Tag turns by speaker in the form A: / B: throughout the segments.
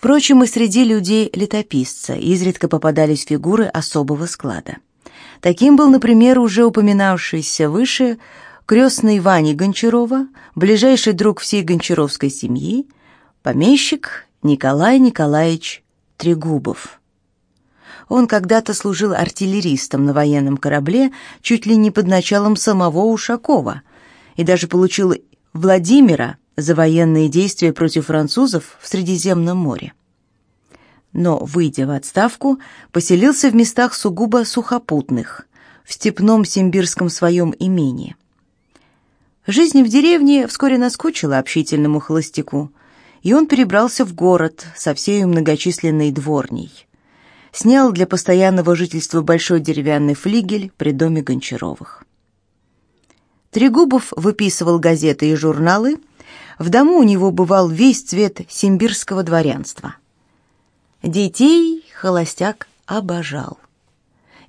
A: Впрочем, и среди людей летописца изредка попадались фигуры особого склада. Таким был, например, уже упоминавшийся выше крестный Вани Гончарова, ближайший друг всей гончаровской семьи, помещик Николай Николаевич Трегубов. Он когда-то служил артиллеристом на военном корабле чуть ли не под началом самого Ушакова и даже получил Владимира за военные действия против французов в Средиземном море. Но, выйдя в отставку, поселился в местах сугубо сухопутных, в степном симбирском своем имении. Жизнь в деревне вскоре наскучила общительному холостяку, и он перебрался в город со всей многочисленной дворней. Снял для постоянного жительства большой деревянный флигель при доме Гончаровых. Трегубов выписывал газеты и журналы, в дому у него бывал весь цвет симбирского дворянства. Детей холостяк обожал.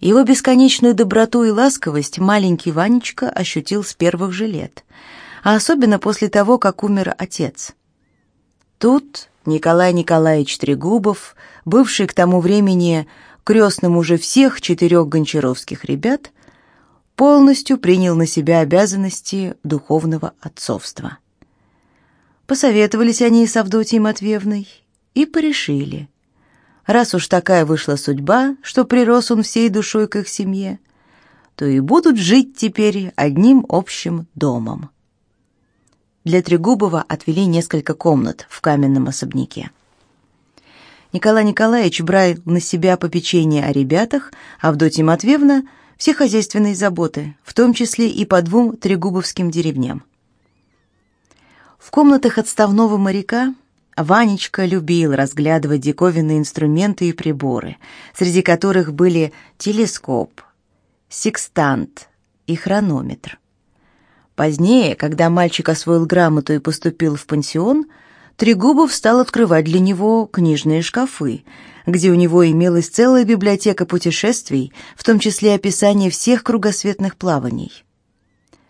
A: Его бесконечную доброту и ласковость маленький Ванечка ощутил с первых же лет, а особенно после того, как умер отец. Тут Николай Николаевич Трегубов, бывший к тому времени крестным уже всех четырех гончаровских ребят, полностью принял на себя обязанности духовного отцовства. Посоветовались они с Авдотьей Матвеевной и порешили. Раз уж такая вышла судьба, что прирос он всей душой к их семье, то и будут жить теперь одним общим домом. Для Трегубова отвели несколько комнат в каменном особняке. Николай Николаевич брал на себя попечение о ребятах, а Авдотья Матвеевна — все хозяйственные заботы, в том числе и по двум трегубовским деревням. В комнатах отставного моряка Ванечка любил разглядывать диковинные инструменты и приборы, среди которых были телескоп, секстант и хронометр. Позднее, когда мальчик освоил грамоту и поступил в пансион, Трегубов стал открывать для него книжные шкафы, где у него имелась целая библиотека путешествий, в том числе описание всех кругосветных плаваний.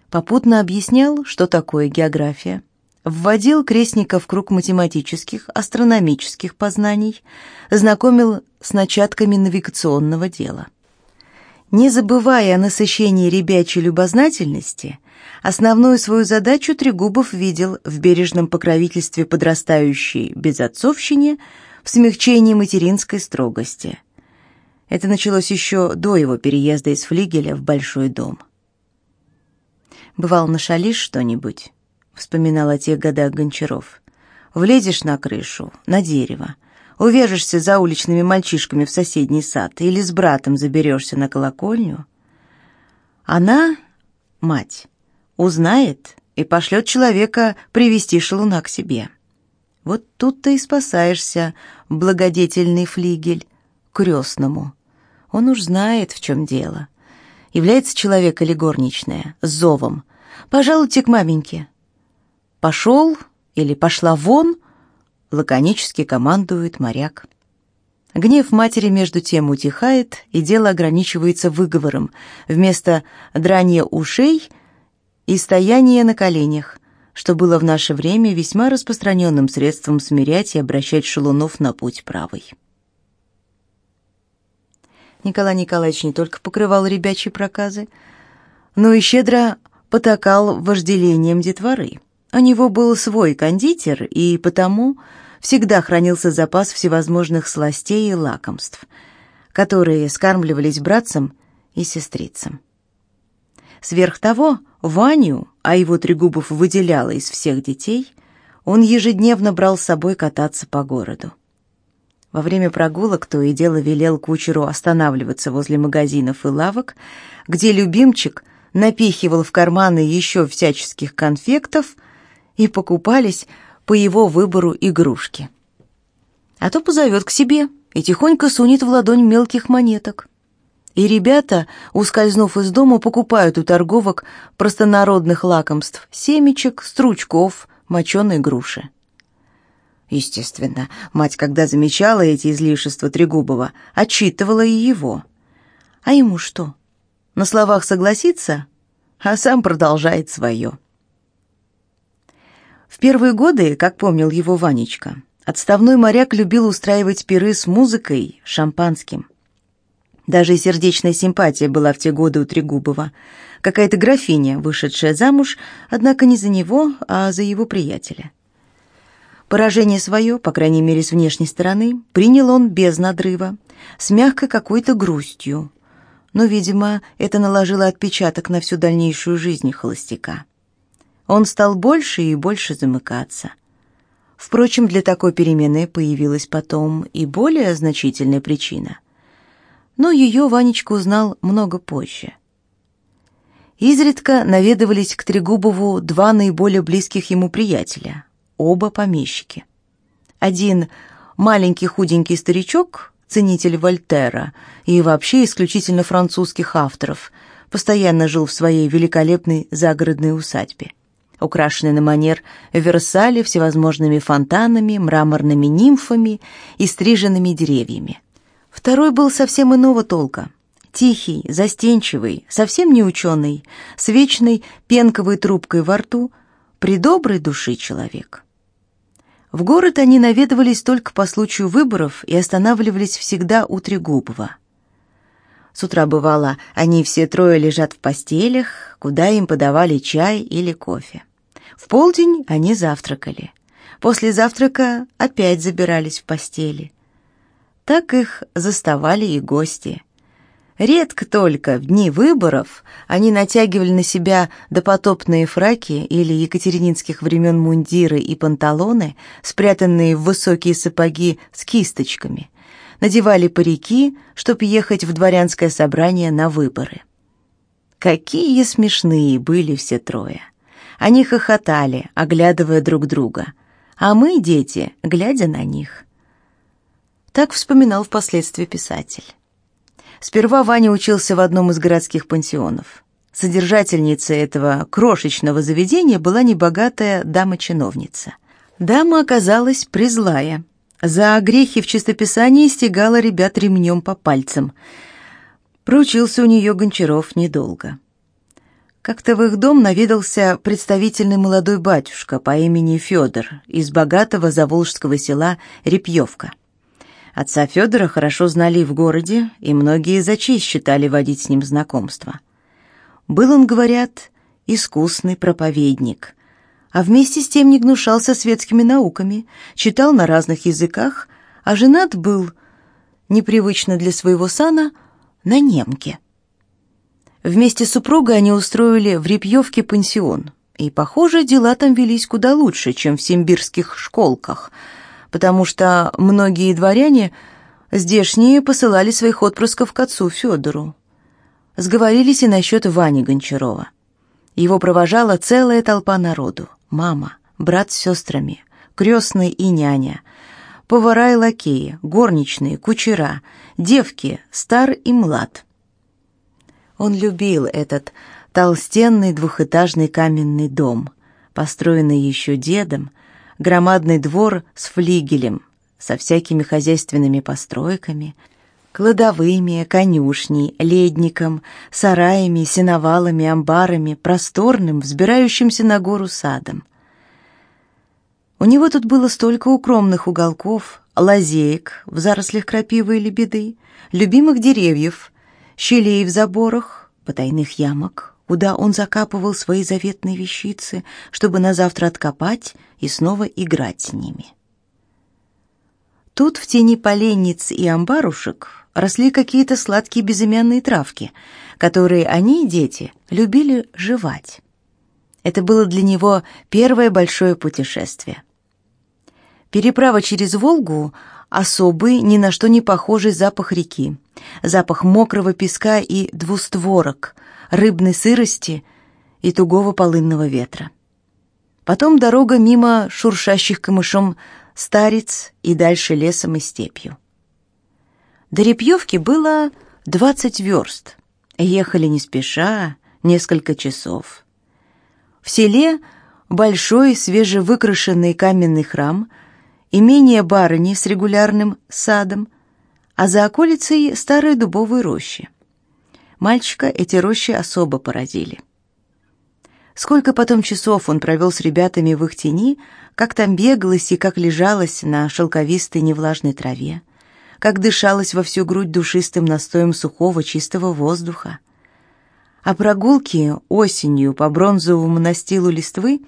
A: Попутно объяснял, что такое география, вводил крестника в круг математических, астрономических познаний, знакомил с начатками навигационного дела. Не забывая о насыщении ребячей любознательности, основную свою задачу Трегубов видел в бережном покровительстве подрастающей безотцовщине, в смягчении материнской строгости. Это началось еще до его переезда из флигеля в большой дом. «Бывал, нашалишь что-нибудь?» Вспоминал о тех годах Гончаров. Влезешь на крышу, на дерево, увяжешься за уличными мальчишками в соседний сад или с братом заберешься на колокольню. Она, мать, узнает и пошлет человека привести шалуна к себе. Вот тут ты и спасаешься, благодетельный флигель, крестному. Он уж знает, в чем дело. Является человек или горничная, с зовом. «Пожалуйте к маменьке». «Пошел» или «пошла вон» лаконически командует моряк. Гнев матери между тем утихает, и дело ограничивается выговором вместо драния ушей и стояния на коленях, что было в наше время весьма распространенным средством смирять и обращать шалунов на путь правый. Николай Николаевич не только покрывал ребячьи проказы, но и щедро потакал вожделением детворы. У него был свой кондитер, и потому всегда хранился запас всевозможных сластей и лакомств, которые скармливались братцам и сестрицам. Сверх того, Ваню, а его Трегубов выделяла из всех детей, он ежедневно брал с собой кататься по городу. Во время прогулок то и дело велел кучеру останавливаться возле магазинов и лавок, где любимчик напихивал в карманы еще всяческих конфектов – и покупались по его выбору игрушки. А то позовет к себе и тихонько сунет в ладонь мелких монеток. И ребята, ускользнув из дома, покупают у торговок простонародных лакомств, семечек, стручков, моченой груши. Естественно, мать, когда замечала эти излишества Трегубова, отчитывала и его. А ему что? На словах согласится, а сам продолжает свое. В первые годы, как помнил его Ванечка, Отставной моряк любил устраивать пиры с музыкой, шампанским. Даже сердечная симпатия была в те годы у Трегубова. Какая-то графиня, вышедшая замуж, однако не за него, а за его приятеля. Поражение свое, по крайней мере с внешней стороны, принял он без надрыва, с мягкой какой-то грустью. Но, видимо, это наложило отпечаток на всю дальнейшую жизнь холостяка. Он стал больше и больше замыкаться. Впрочем, для такой перемены появилась потом и более значительная причина. Но ее Ванечка узнал много позже. Изредка наведывались к Трегубову два наиболее близких ему приятеля, оба помещики. Один маленький худенький старичок, ценитель Вольтера и вообще исключительно французских авторов, постоянно жил в своей великолепной загородной усадьбе украшенный на манер Версаля всевозможными фонтанами, мраморными нимфами и стриженными деревьями. Второй был совсем иного толка. Тихий, застенчивый, совсем не ученый, с вечной пенковой трубкой во рту, придоброй души человек. В город они наведывались только по случаю выборов и останавливались всегда у Трегубова. С утра бывало, они все трое лежат в постелях, куда им подавали чай или кофе. В полдень они завтракали. После завтрака опять забирались в постели. Так их заставали и гости. Редко только в дни выборов они натягивали на себя допотопные фраки или екатерининских времен мундиры и панталоны, спрятанные в высокие сапоги с кисточками, надевали парики, чтобы ехать в дворянское собрание на выборы. Какие смешные были все трое. Они хохотали, оглядывая друг друга, а мы, дети, глядя на них. Так вспоминал впоследствии писатель. Сперва Ваня учился в одном из городских пансионов. Содержательницей этого крошечного заведения была небогатая дама-чиновница. Дама оказалась призлая. За грехи в чистописании стегала ребят ремнем по пальцам. Проучился у нее Гончаров недолго. Как-то в их дом наведался представительный молодой батюшка по имени Федор из богатого заволжского села Репьевка. Отца Федора хорошо знали в городе, и многие за честь считали водить с ним знакомство. Был он, говорят, искусный проповедник, а вместе с тем не гнушался светскими науками, читал на разных языках, а женат был, непривычно для своего сана, на немке. Вместе с супругой они устроили в Репьевке пансион. И, похоже, дела там велись куда лучше, чем в симбирских школках, потому что многие дворяне здешние посылали своих отпрысков к отцу Федору. Сговорились и насчет Вани Гончарова. Его провожала целая толпа народу. Мама, брат с сестрами, крестный и няня, повара и лакеи, горничные, кучера, девки, стар и млад — он любил этот толстенный двухэтажный каменный дом, построенный еще дедом, громадный двор с флигелем, со всякими хозяйственными постройками, кладовыми, конюшней, ледником, сараями, сеновалами, амбарами, просторным, взбирающимся на гору садом. У него тут было столько укромных уголков, лазеек в зарослях крапивы или беды, любимых деревьев, щелей в заборах, потайных ямок, куда он закапывал свои заветные вещицы, чтобы на завтра откопать и снова играть с ними. Тут в тени поленниц и амбарушек росли какие-то сладкие безымянные травки, которые они, дети, любили жевать. Это было для него первое большое путешествие. Переправа через Волгу особый, ни на что не похожий запах реки, запах мокрого песка и двустворок, рыбной сырости и тугого полынного ветра. Потом дорога мимо шуршащих камышом старец и дальше лесом и степью. До Репьевки было двадцать верст. Ехали не спеша, несколько часов. В селе большой свежевыкрашенный каменный храм – имение барыни с регулярным садом, а за околицей старые дубовые рощи. Мальчика эти рощи особо поразили. Сколько потом часов он провел с ребятами в их тени, как там бегалась и как лежалась на шелковистой невлажной траве, как дышалась во всю грудь душистым настоем сухого чистого воздуха. А прогулки осенью по бронзовому настилу листвы,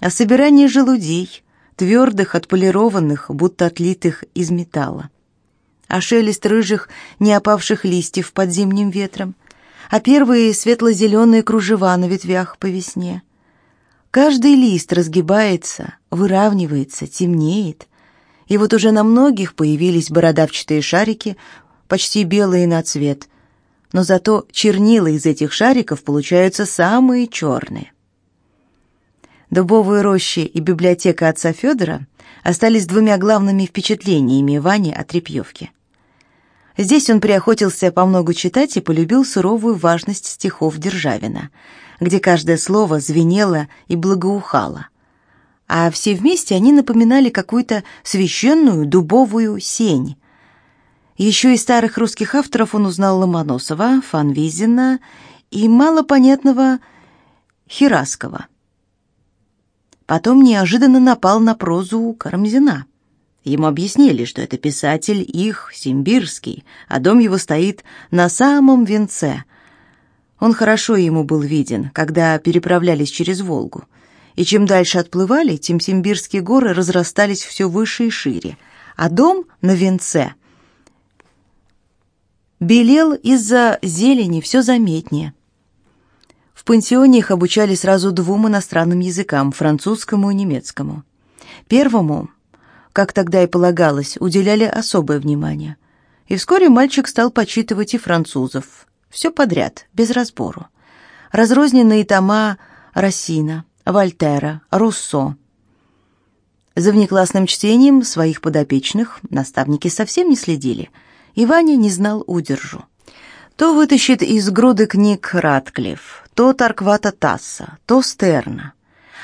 A: о собирании желудей, твердых, отполированных, будто отлитых из металла, а шелест рыжих, не опавших листьев под зимним ветром, а первые светло-зеленые кружева на ветвях по весне. Каждый лист разгибается, выравнивается, темнеет, и вот уже на многих появились бородавчатые шарики, почти белые на цвет, но зато чернила из этих шариков получаются самые черные. Дубовые рощи и библиотека отца Федора остались двумя главными впечатлениями Вани от Репьевки. Здесь он приохотился по много читать и полюбил суровую важность стихов Державина, где каждое слово звенело и благоухало. А все вместе они напоминали какую-то священную дубовую сень. Еще из старых русских авторов он узнал Ломоносова, Фанвизина и малопонятного Хираскова. Потом неожиданно напал на прозу Карамзина – Ему объяснили, что это писатель их, Симбирский, а дом его стоит на самом венце. Он хорошо ему был виден, когда переправлялись через Волгу. И чем дальше отплывали, тем Симбирские горы разрастались все выше и шире, а дом на венце белел из-за зелени все заметнее. Пансионе их обучали сразу двум иностранным языкам, французскому и немецкому. Первому как тогда и полагалось, уделяли особое внимание. И вскоре мальчик стал почитывать и французов. Все подряд, без разбору. Разрозненные тома Рассина, Вольтера, Руссо. За внеклассным чтением своих подопечных наставники совсем не следили, и Ваня не знал удержу. То вытащит из груды книг Ратклифф, то Тарквата Тасса, то Стерна,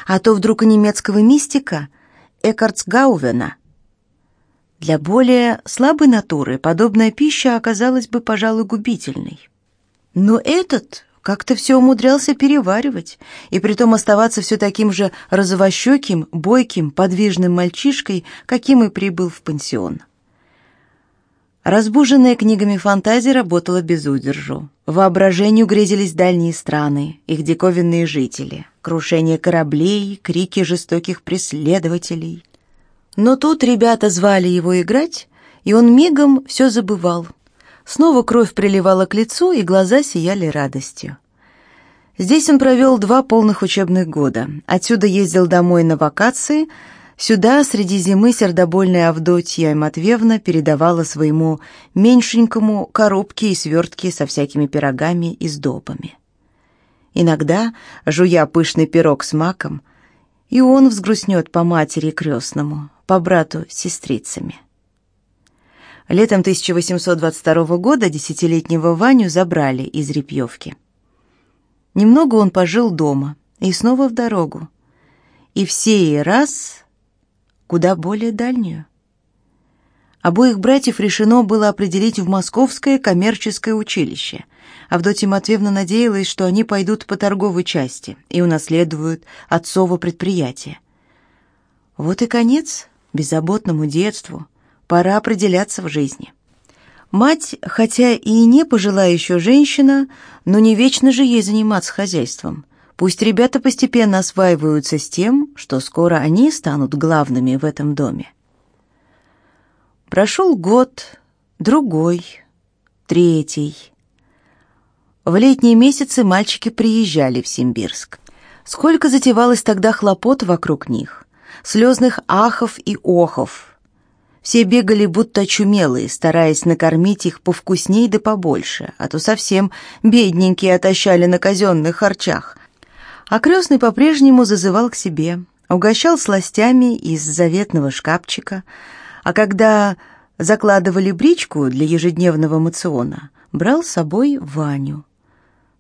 A: а то вдруг и немецкого мистика Эккартсгаувена – для более слабой натуры подобная пища оказалась бы, пожалуй, губительной. Но этот как-то все умудрялся переваривать, и притом оставаться все таким же розовощеким, бойким, подвижным мальчишкой, каким и прибыл в пансион. Разбуженная книгами фантазии работала без удержу. Воображению грезились дальние страны, их диковинные жители, крушение кораблей, крики жестоких преследователей — но тут ребята звали его играть, и он мигом все забывал. Снова кровь приливала к лицу, и глаза сияли радостью. Здесь он провел два полных учебных года. Отсюда ездил домой на вакации. Сюда среди зимы сердобольная Авдотья Матвеевна передавала своему меньшенькому коробки и свертки со всякими пирогами и сдобами. Иногда, жуя пышный пирог с маком, и он взгрустнет по матери крестному, по брату с сестрицами. Летом 1822 года десятилетнего Ваню забрали из Репьевки. Немного он пожил дома и снова в дорогу. И в сей раз куда более дальнюю. Обоих братьев решено было определить в Московское коммерческое училище. Авдотья Матвеевна надеялась, что они пойдут по торговой части и унаследуют отцово предприятие. Вот и конец беззаботному детству, пора определяться в жизни. Мать, хотя и не пожилая еще женщина, но не вечно же ей заниматься хозяйством. Пусть ребята постепенно осваиваются с тем, что скоро они станут главными в этом доме. Прошел год, другой, третий. В летние месяцы мальчики приезжали в Симбирск. Сколько затевалось тогда хлопот вокруг них слезных ахов и охов. Все бегали будто очумелые, стараясь накормить их повкусней да побольше, а то совсем бедненькие отощали на казенных харчах. А крестный по-прежнему зазывал к себе, угощал сластями из заветного шкафчика, а когда закладывали бричку для ежедневного мациона, брал с собой Ваню.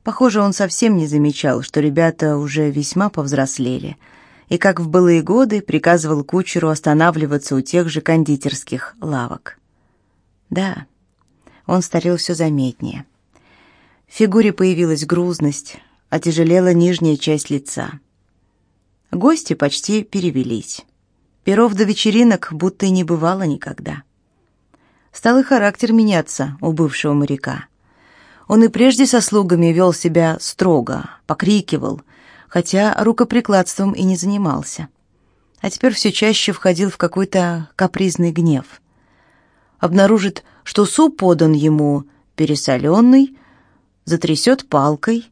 A: Похоже, он совсем не замечал, что ребята уже весьма повзрослели — и, как в былые годы, приказывал кучеру останавливаться у тех же кондитерских лавок. Да, он старел все заметнее. В фигуре появилась грузность, отяжелела нижняя часть лица. Гости почти перевелись. Перов до вечеринок будто и не бывало никогда. Стал и характер меняться у бывшего моряка. Он и прежде со слугами вел себя строго, покрикивал, хотя рукоприкладством и не занимался. А теперь все чаще входил в какой-то капризный гнев. Обнаружит, что суп подан ему пересоленный, затрясет палкой.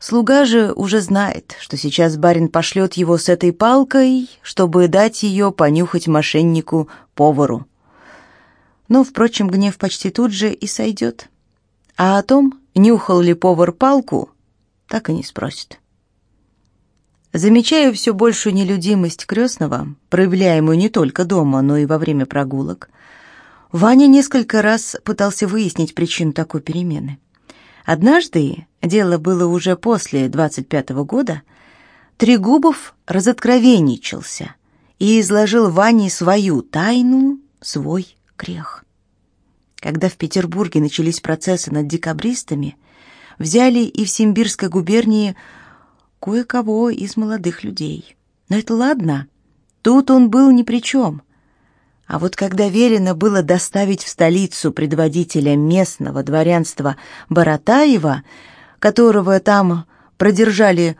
A: Слуга же уже знает, что сейчас барин пошлет его с этой палкой, чтобы дать ее понюхать мошеннику-повару. Но, впрочем, гнев почти тут же и сойдет. А о том, нюхал ли повар палку, так и не спросит. Замечая все большую нелюдимость крестного, проявляемую не только дома, но и во время прогулок, Ваня несколько раз пытался выяснить причину такой перемены. Однажды, дело было уже после 25-го года, Трегубов разоткровенничался и изложил Ване свою тайну, свой грех. Когда в Петербурге начались процессы над декабристами, взяли и в Симбирской губернии кое-кого из молодых людей. Но это ладно, тут он был ни при чем. А вот когда велено было доставить в столицу предводителя местного дворянства Боротаева, которого там продержали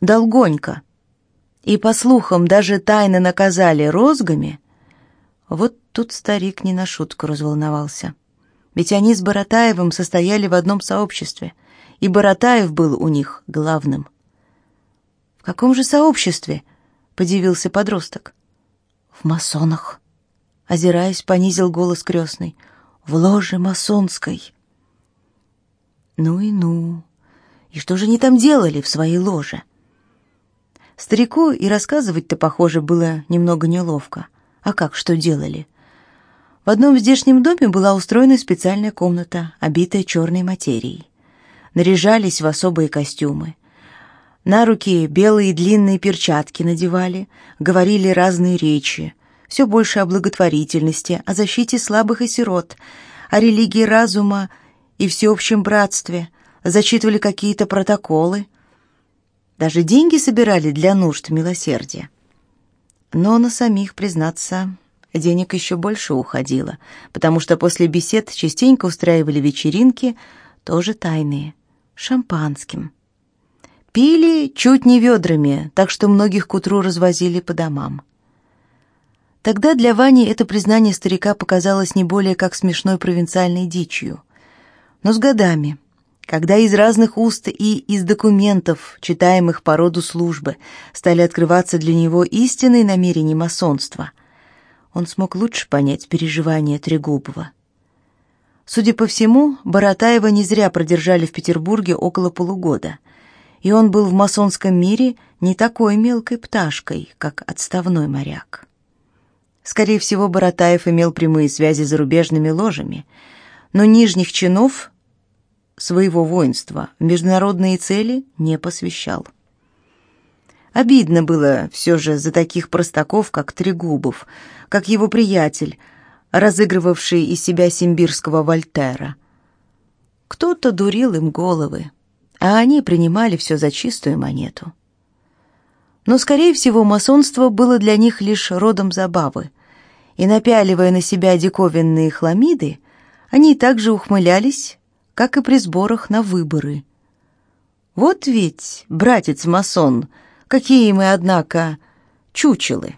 A: долгонько, и, по слухам, даже тайно наказали розгами, вот тут старик не на шутку разволновался. Ведь они с Боротаевым состояли в одном сообществе, и Боротаев был у них главным. «В каком же сообществе?» — подивился подросток. «В масонах», — озираясь, понизил голос крестный. «В ложе масонской». «Ну и ну. И что же они там делали в своей ложе?» Старику и рассказывать-то, похоже, было немного неловко. А как, что делали? В одном здешнем доме была устроена специальная комната, обитая черной материей. Наряжались в особые костюмы. На руки белые длинные перчатки надевали, говорили разные речи, все больше о благотворительности, о защите слабых и сирот, о религии разума и всеобщем братстве, зачитывали какие-то протоколы. Даже деньги собирали для нужд милосердия. Но на самих, признаться, денег еще больше уходило, потому что после бесед частенько устраивали вечеринки, тоже тайные, шампанским. Пили чуть не ведрами, так что многих к утру развозили по домам. Тогда для Вани это признание старика показалось не более как смешной провинциальной дичью. Но с годами, когда из разных уст и из документов, читаемых по роду службы, стали открываться для него истинные намерения масонства – он смог лучше понять переживания Трегубова. Судя по всему, Боротаева не зря продержали в Петербурге около полугода, и он был в масонском мире не такой мелкой пташкой, как отставной моряк. Скорее всего, Боротаев имел прямые связи с зарубежными ложами, но нижних чинов своего воинства в международные цели не посвящал. Обидно было все же за таких простаков, как Трегубов, как его приятель, разыгрывавший из себя симбирского Вольтера. Кто-то дурил им головы, а они принимали все за чистую монету. Но, скорее всего, масонство было для них лишь родом забавы, и, напяливая на себя диковинные хламиды, они также ухмылялись, как и при сборах на выборы. Вот ведь, братец-масон, какие мы, однако, чучелы.